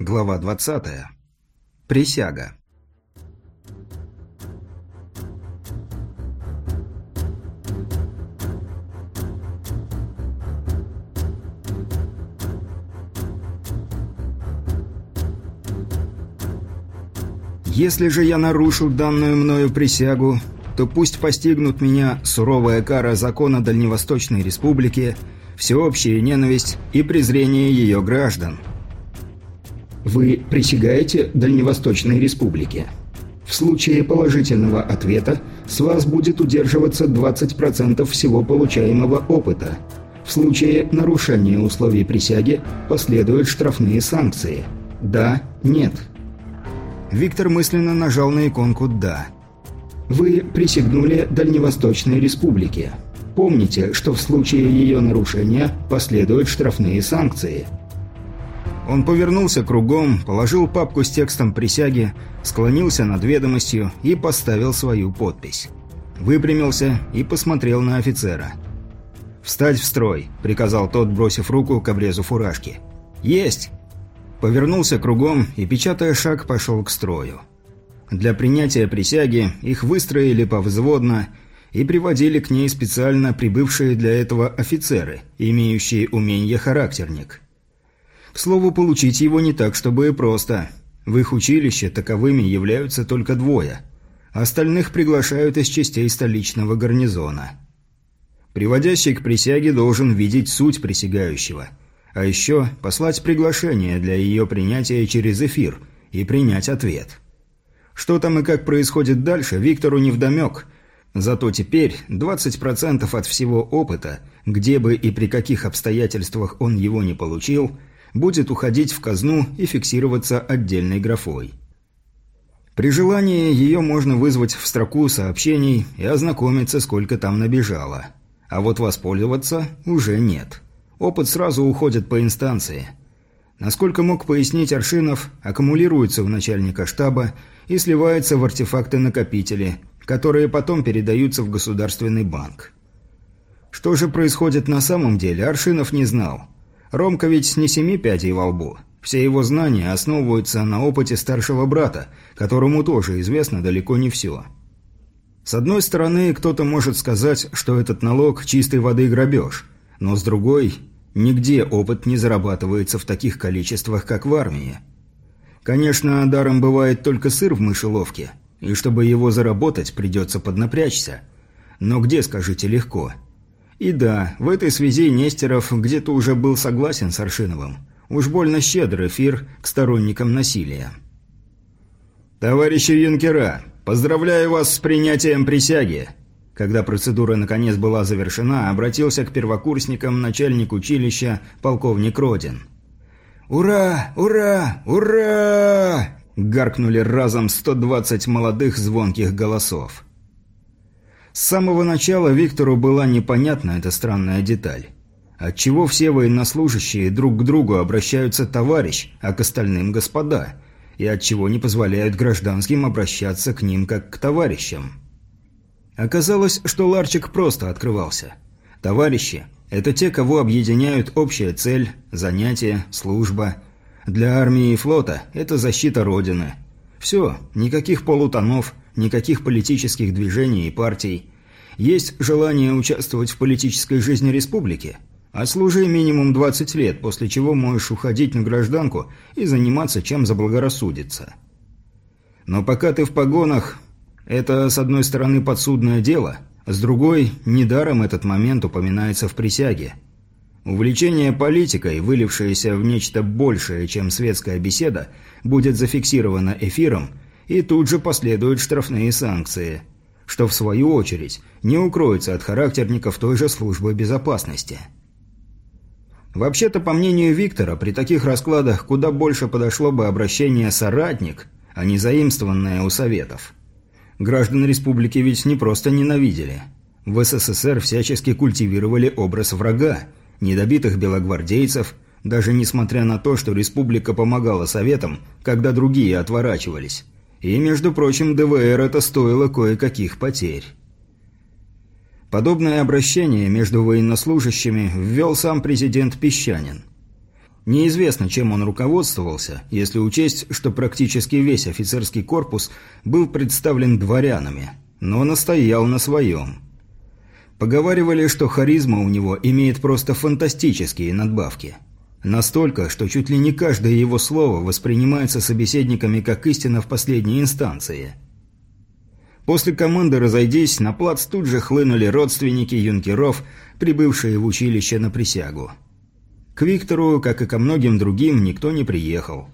Глава 20. Присяга. Если же я нарушу данную мною присягу, то пусть постигнут меня суровая кара закона Дальневосточной Республики, всеобщая ненависть и презрение ее граждан. Вы присягаете Дальневосточной Республике. В случае положительного ответа с вас будет удерживаться 20% всего получаемого опыта. В случае нарушения условий присяги последуют штрафные санкции. Да, нет. Виктор мысленно нажал на иконку «Да». Вы присягнули Дальневосточной Республике. Помните, что в случае ее нарушения последуют штрафные санкции. Он повернулся кругом, положил папку с текстом присяги, склонился над ведомостью и поставил свою подпись. Выпрямился и посмотрел на офицера. «Встать в строй», — приказал тот, бросив руку к обрезу фуражки. «Есть!» Повернулся кругом и, печатая шаг, пошел к строю. Для принятия присяги их выстроили повзводно и приводили к ней специально прибывшие для этого офицеры, имеющие умение характерник. К слову, получить его не так, чтобы и просто. В их училище таковыми являются только двое. Остальных приглашают из частей столичного гарнизона. Приводящий к присяге должен видеть суть присягающего. А еще послать приглашение для ее принятия через эфир и принять ответ. Что там и как происходит дальше, Виктору невдомек – Зато теперь 20% от всего опыта, где бы и при каких обстоятельствах он его не получил, будет уходить в казну и фиксироваться отдельной графой. При желании ее можно вызвать в строку сообщений и ознакомиться, сколько там набежало. А вот воспользоваться уже нет. Опыт сразу уходит по инстанции. Насколько мог пояснить Аршинов, аккумулируется у начальника штаба и сливается в артефакты-накопители, которые потом передаются в Государственный банк. Что же происходит на самом деле, Аршинов не знал. Ромка ведь не семи пядей во лбу. Все его знания основываются на опыте старшего брата, которому тоже известно далеко не все. С одной стороны, кто-то может сказать, что этот налог чистой воды грабеж, но с другой, нигде опыт не зарабатывается в таких количествах, как в армии. Конечно, даром бывает только сыр в мышеловке – и чтобы его заработать, придется поднапрячься. Но где, скажите, легко? И да, в этой связи Нестеров где-то уже был согласен с Аршиновым. Уж больно щедр эфир к сторонникам насилия. «Товарищи юнкера, поздравляю вас с принятием присяги!» Когда процедура наконец была завершена, обратился к первокурсникам начальник училища полковник Родин. «Ура! Ура! Ура!» Гаркнули разом 120 молодых звонких голосов. С самого начала Виктору была непонятна эта странная деталь. Отчего все военнослужащие друг к другу обращаются товарищ, а к остальным господа, и отчего не позволяют гражданским обращаться к ним как к товарищам. Оказалось, что ларчик просто открывался. Товарищи – это те, кого объединяют общая цель, занятие, служба – для армии и флота это защита Родины. Все, никаких полутонов, никаких политических движений и партий. Есть желание участвовать в политической жизни республики? Отслужи минимум 20 лет, после чего можешь уходить на гражданку и заниматься чем заблагорассудится. Но пока ты в погонах, это, с одной стороны, подсудное дело, с другой, недаром этот момент упоминается в присяге – Увлечение политикой, вылившееся в нечто большее, чем светская беседа, будет зафиксировано эфиром, и тут же последуют штрафные санкции, что в свою очередь не укроется от характерников той же службы безопасности. Вообще-то, по мнению Виктора, при таких раскладах куда больше подошло бы обращение «соратник», а не заимствованное у Советов. Граждан республики ведь не просто ненавидели. В СССР всячески культивировали образ врага, недобитых белогвардейцев, даже несмотря на то, что республика помогала советам, когда другие отворачивались. И, между прочим, ДВР это стоило кое-каких потерь. Подобное обращение между военнослужащими ввел сам президент Песчанин. Неизвестно, чем он руководствовался, если учесть, что практически весь офицерский корпус был представлен дворянами, но настоял на своем. Поговаривали, что харизма у него имеет просто фантастические надбавки. Настолько, что чуть ли не каждое его слово воспринимается собеседниками как истина в последней инстанции. После команды «Разойдись» на плац тут же хлынули родственники юнкеров, прибывшие в училище на присягу. К Виктору, как и ко многим другим, никто не приехал.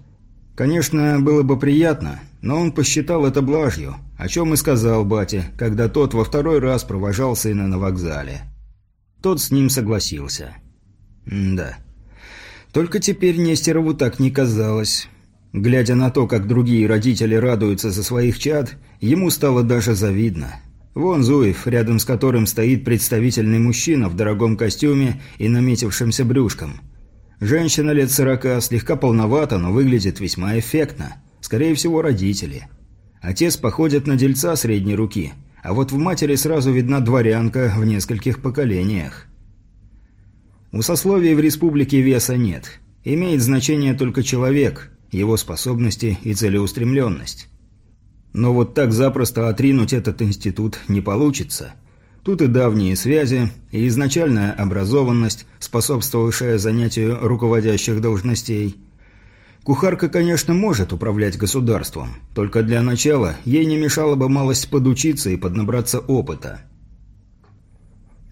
Конечно, было бы приятно, но он посчитал это блажью, о чем и сказал бате, когда тот во второй раз провожал сына на вокзале. Тот с ним согласился. М да. Только теперь Нестерову так не казалось. Глядя на то, как другие родители радуются за своих чад, ему стало даже завидно. Вон Зуев, рядом с которым стоит представительный мужчина в дорогом костюме и наметившимся брюшком – Женщина лет сорока, слегка полновата, но выглядит весьма эффектно. Скорее всего, родители. Отец походит на дельца средней руки, а вот в матери сразу видна дворянка в нескольких поколениях. У сословий в республике веса нет. Имеет значение только человек, его способности и целеустремленность. Но вот так запросто отринуть этот институт не получится – Тут и давние связи, и изначальная образованность, способствовавшая занятию руководящих должностей. Кухарка, конечно, может управлять государством, только для начала ей не мешало бы малость подучиться и поднабраться опыта.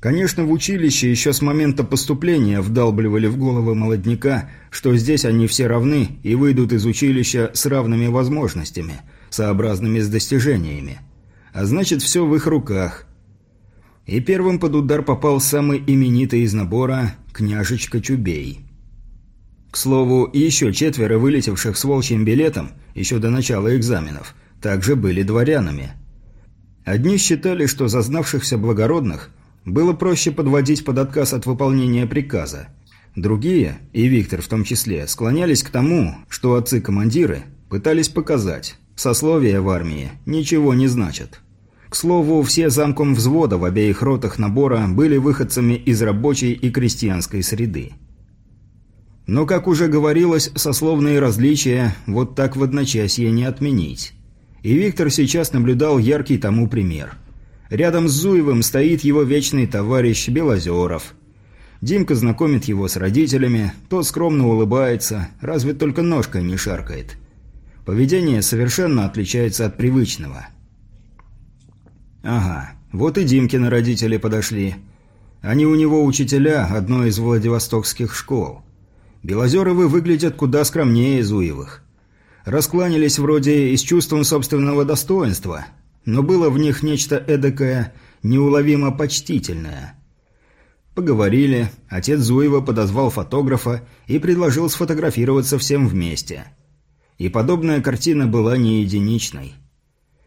Конечно, в училище еще с момента поступления вдалбливали в головы молодняка, что здесь они все равны и выйдут из училища с равными возможностями, сообразными с достижениями. А значит, все в их руках – и первым под удар попал самый именитый из набора – княжечка Чубей. К слову, еще четверо вылетевших с волчьим билетом, еще до начала экзаменов, также были дворянами. Одни считали, что зазнавшихся благородных было проще подводить под отказ от выполнения приказа. Другие, и Виктор в том числе, склонялись к тому, что отцы-командиры пытались показать, сословия в армии ничего не значат. К слову, все замком взвода в обеих ротах набора были выходцами из рабочей и крестьянской среды. Но, как уже говорилось, сословные различия вот так в одночасье не отменить. И Виктор сейчас наблюдал яркий тому пример. Рядом с Зуевым стоит его вечный товарищ Белозеров. Димка знакомит его с родителями, тот скромно улыбается, разве только ножкой не шаркает. Поведение совершенно отличается от привычного – Ага, вот и Димкины родители подошли. Они у него учителя одной из владивостокских школ. Белозеровы выглядят куда скромнее Зуевых. Раскланялись вроде и с чувством собственного достоинства, но было в них нечто эдакое, неуловимо почтительное. Поговорили, отец Зуева подозвал фотографа и предложил сфотографироваться всем вместе. И подобная картина была не единичной.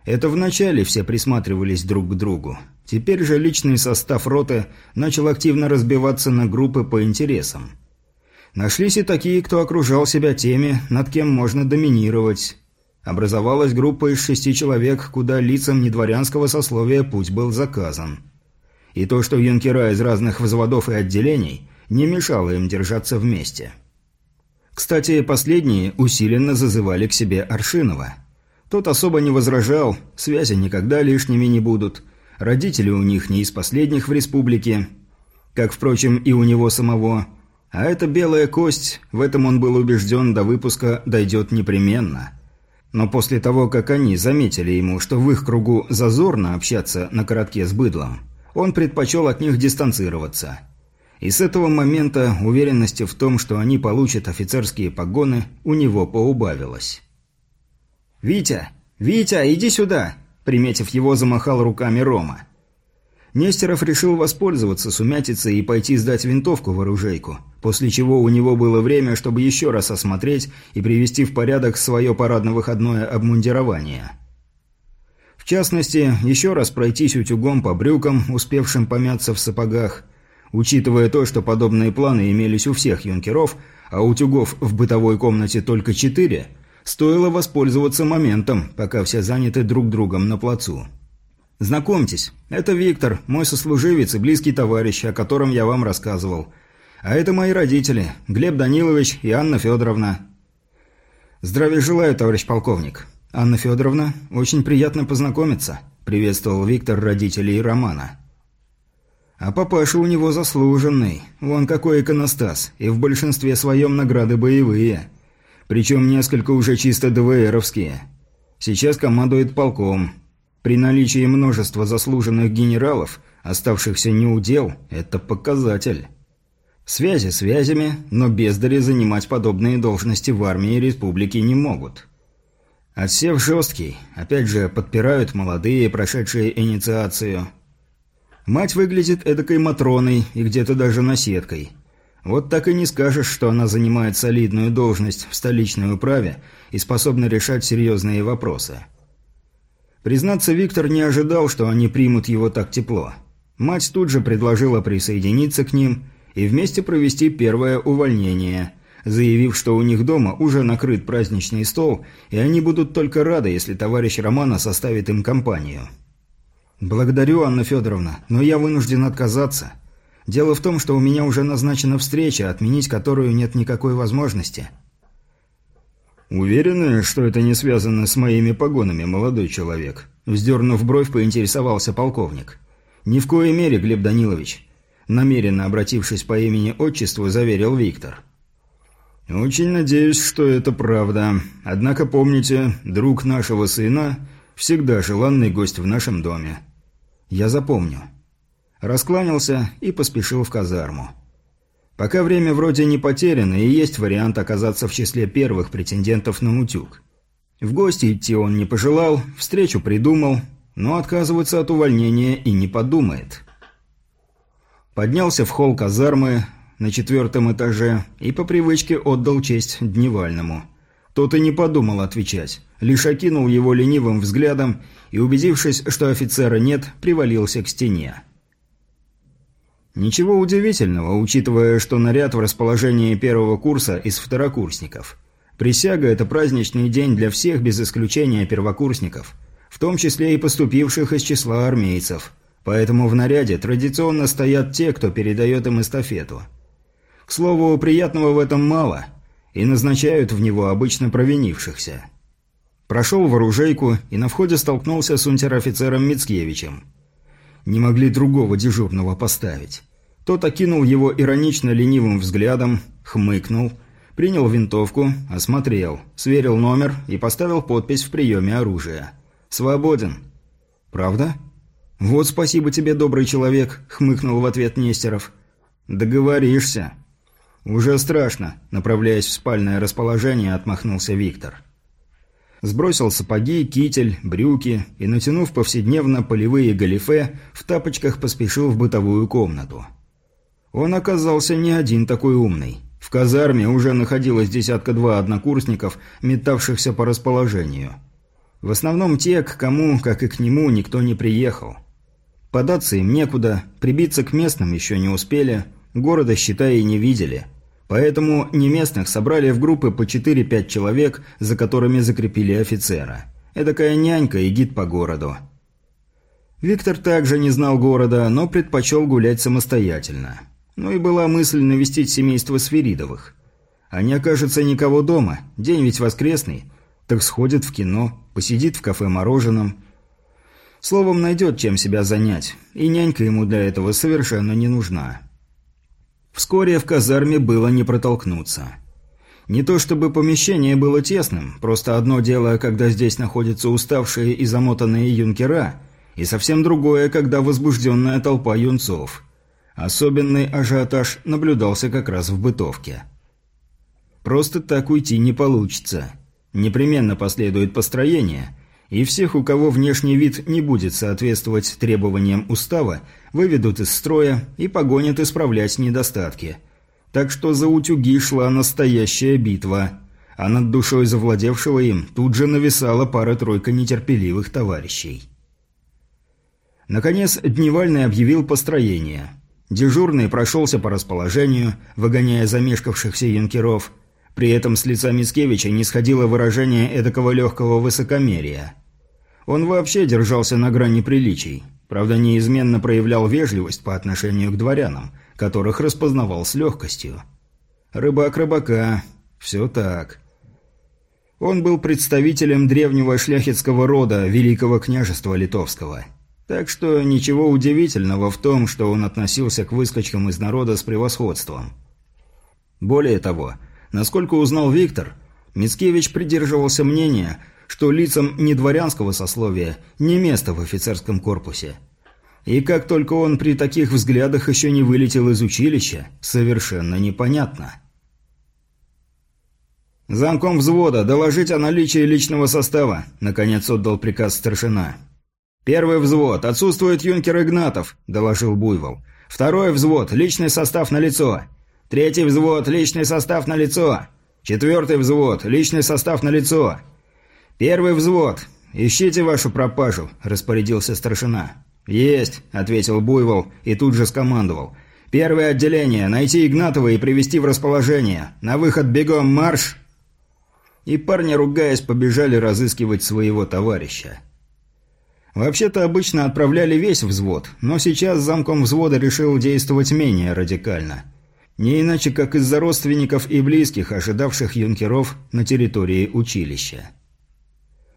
Это вначале все присматривались друг к другу. Теперь же личный состав роты начал активно разбиваться на группы по интересам. Нашлись и такие, кто окружал себя теми, над кем можно доминировать. Образовалась группа из шести человек, куда лицам недворянского сословия путь был заказан. И то, что юнкера из разных взводов и отделений, не мешало им держаться вместе. Кстати, последние усиленно зазывали к себе Аршинова – тот особо не возражал, связи никогда лишними не будут. Родители у них не из последних в республике, как, впрочем, и у него самого. А эта белая кость, в этом он был убежден, до выпуска дойдет непременно. Но после того, как они заметили ему, что в их кругу зазорно общаться на коротке с быдлом, он предпочел от них дистанцироваться. И с этого момента уверенности в том, что они получат офицерские погоны, у него поубавилось. «Витя! Витя, иди сюда!» Приметив его, замахал руками Рома. Нестеров решил воспользоваться сумятицей и пойти сдать винтовку в оружейку, после чего у него было время, чтобы еще раз осмотреть и привести в порядок свое парадно-выходное обмундирование. В частности, еще раз пройтись утюгом по брюкам, успевшим помяться в сапогах, учитывая то, что подобные планы имелись у всех юнкеров, а утюгов в бытовой комнате только четыре – Стоило воспользоваться моментом, пока все заняты друг другом на плацу. «Знакомьтесь, это Виктор, мой сослуживец и близкий товарищ, о котором я вам рассказывал. А это мои родители, Глеб Данилович и Анна Федоровна». «Здравия желаю, товарищ полковник. Анна Федоровна, очень приятно познакомиться», – приветствовал Виктор родителей Романа. «А папаша у него заслуженный. Вон какой иконостас, и в большинстве своем награды боевые. Причем несколько уже чисто ДВРовские. Сейчас командует полком. При наличии множества заслуженных генералов, оставшихся неудел, это показатель». Связи связями, но бездари занимать подобные должности в армии республики не могут. Отсев жесткий, опять же, подпирают молодые, прошедшие инициацию. Мать выглядит эдакой Матроной и где-то даже наседкой. Вот так и не скажешь, что она занимает солидную должность в столичной управе и способна решать серьезные вопросы. Признаться, Виктор не ожидал, что они примут его так тепло. Мать тут же предложила присоединиться к ним – и вместе провести первое увольнение, заявив, что у них дома уже накрыт праздничный стол, и они будут только рады, если товарищ Романа составит им компанию. «Благодарю, Анна Федоровна, но я вынужден отказаться. Дело в том, что у меня уже назначена встреча, отменить которую нет никакой возможности». «Уверены, что это не связано с моими погонами, молодой человек?» Вздернув бровь, поинтересовался полковник. «Ни в коей мере, Глеб Данилович намеренно обратившись по имени-отчеству, заверил Виктор. «Очень надеюсь, что это правда. Однако помните, друг нашего сына всегда желанный гость в нашем доме». «Я запомню». Раскланялся и поспешил в казарму. Пока время вроде не потеряно, и есть вариант оказаться в числе первых претендентов на утюг. В гости идти он не пожелал, встречу придумал, но отказываться от увольнения и не подумает. Поднялся в холл казармы на четвертом этаже и по привычке отдал честь Дневальному. Тот и не подумал отвечать, лишь окинул его ленивым взглядом и, убедившись, что офицера нет, привалился к стене. Ничего удивительного, учитывая, что наряд в расположении первого курса из второкурсников. Присяга – это праздничный день для всех без исключения первокурсников, в том числе и поступивших из числа армейцев – Поэтому в наряде традиционно стоят те, кто передает им эстафету. К слову, приятного в этом мало, и назначают в него обычно провинившихся. Прошел в оружейку и на входе столкнулся с унтер-офицером Мицкевичем. Не могли другого дежурного поставить. Тот окинул его иронично ленивым взглядом, хмыкнул, принял винтовку, осмотрел, сверил номер и поставил подпись в приеме оружия. «Свободен». «Правда?» «Вот спасибо тебе, добрый человек», — хмыкнул в ответ Нестеров. «Договоришься». «Уже страшно», — направляясь в спальное расположение, отмахнулся Виктор. Сбросил сапоги, китель, брюки и, натянув повседневно полевые галифе, в тапочках поспешил в бытовую комнату. Он оказался не один такой умный. В казарме уже находилось десятка-два однокурсников, метавшихся по расположению. В основном те, к кому, как и к нему, никто не приехал. Податься им некуда, прибиться к местным еще не успели, города, считай, и не видели. Поэтому не местных собрали в группы по 4-5 человек, за которыми закрепили офицера. Эдакая нянька и гид по городу. Виктор также не знал города, но предпочел гулять самостоятельно. Ну и была мысль навестить семейство Сверидовых. Не окажется никого дома, день ведь воскресный, так сходит в кино, посидит в кафе мороженым Словом, найдет чем себя занять, и нянька ему для этого совершенно не нужна. Вскоре в казарме было не протолкнуться. Не то чтобы помещение было тесным, просто одно дело, когда здесь находятся уставшие и замотанные юнкера, и совсем другое, когда возбужденная толпа юнцов. Особенный ажиотаж наблюдался как раз в бытовке. Просто так уйти не получится. Непременно последует построение – и всех, у кого внешний вид не будет соответствовать требованиям устава, выведут из строя и погонят исправлять недостатки. Так что за утюги шла настоящая битва, а над душой завладевшего им тут же нависала пара-тройка нетерпеливых товарищей. Наконец, Дневальный объявил построение. Дежурный прошелся по расположению, выгоняя замешкавшихся юнкеров – при этом с лица Мицкевича не сходило выражение эдакого легкого высокомерия. Он вообще держался на грани приличий. Правда, неизменно проявлял вежливость по отношению к дворянам, которых распознавал с легкостью. Рыбак рыбака. Все так. Он был представителем древнего шляхетского рода Великого княжества Литовского. Так что ничего удивительного в том, что он относился к выскочкам из народа с превосходством. Более того, насколько узнал Виктор, Мицкевич придерживался мнения, что лицам недворянского сословия не место в офицерском корпусе. И как только он при таких взглядах еще не вылетел из училища, совершенно непонятно. «Замком взвода доложить о наличии личного состава», – наконец отдал приказ старшина. «Первый взвод. Отсутствует юнкер Игнатов», – доложил Буйвол. «Второй взвод. Личный состав на лицо. Третий взвод. Личный состав на лицо. Четвертый взвод. Личный состав на лицо. Первый взвод. Ищите вашу пропажу», – распорядился старшина. «Есть», – ответил Буйвол и тут же скомандовал. «Первое отделение. Найти Игнатова и привести в расположение. На выход бегом марш!» И парни, ругаясь, побежали разыскивать своего товарища. Вообще-то обычно отправляли весь взвод, но сейчас замком взвода решил действовать менее радикально. Не иначе, как из-за родственников и близких, ожидавших юнкеров на территории училища.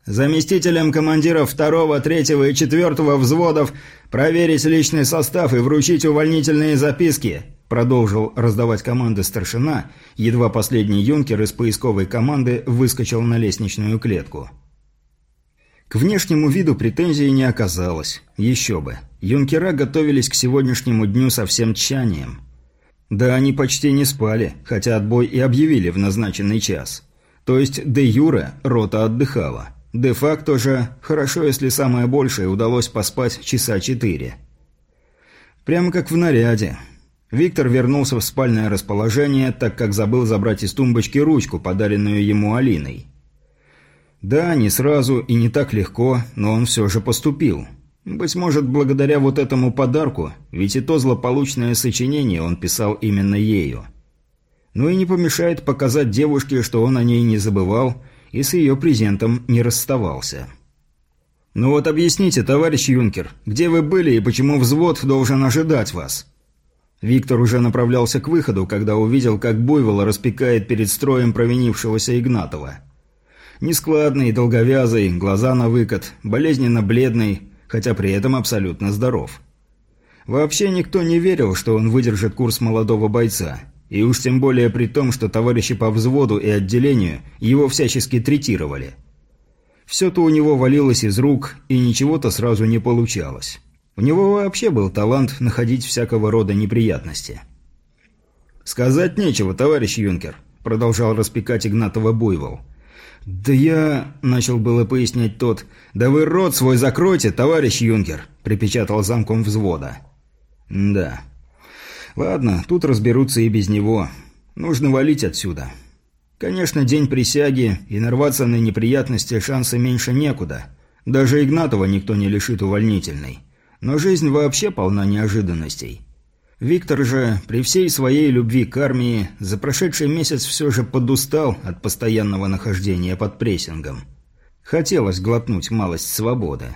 Заместителям командиров второго, третьего и четвертого взводов проверить личный состав и вручить увольнительные записки, продолжил раздавать команды старшина, едва последний юнкер из поисковой команды выскочил на лестничную клетку. К внешнему виду претензий не оказалось. Еще бы. Юнкера готовились к сегодняшнему дню со всем тщанием. Да они почти не спали, хотя отбой и объявили в назначенный час. То есть де юре рота отдыхала. Де-факто же, хорошо, если самое большее удалось поспать часа четыре. Прямо как в наряде. Виктор вернулся в спальное расположение, так как забыл забрать из тумбочки ручку, подаренную ему Алиной. Да, не сразу и не так легко, но он все же поступил. Быть может, благодаря вот этому подарку, ведь и то злополучное сочинение он писал именно ею. Ну и не помешает показать девушке, что он о ней не забывал и с ее презентом не расставался. «Ну вот объясните, товарищ юнкер, где вы были и почему взвод должен ожидать вас?» Виктор уже направлялся к выходу, когда увидел, как Буйвол распекает перед строем провинившегося Игнатова. Нескладный, долговязый, глаза на выкат, болезненно бледный, хотя при этом абсолютно здоров. Вообще никто не верил, что он выдержит курс молодого бойца. И уж тем более при том, что товарищи по взводу и отделению его всячески третировали. Все-то у него валилось из рук, и ничего-то сразу не получалось. У него вообще был талант находить всякого рода неприятности. «Сказать нечего, товарищ юнкер», – продолжал распекать Игнатова Буйвол. «Да я...» – начал было пояснять тот. «Да вы рот свой закройте, товарищ юнкер!» – припечатал замком взвода. «Да. Ладно, тут разберутся и без него. Нужно валить отсюда. Конечно, день присяги, и нарваться на неприятности шанса меньше некуда. Даже Игнатова никто не лишит увольнительной. Но жизнь вообще полна неожиданностей». Виктор же, при всей своей любви к армии, за прошедший месяц все же подустал от постоянного нахождения под прессингом. Хотелось глотнуть малость свободы.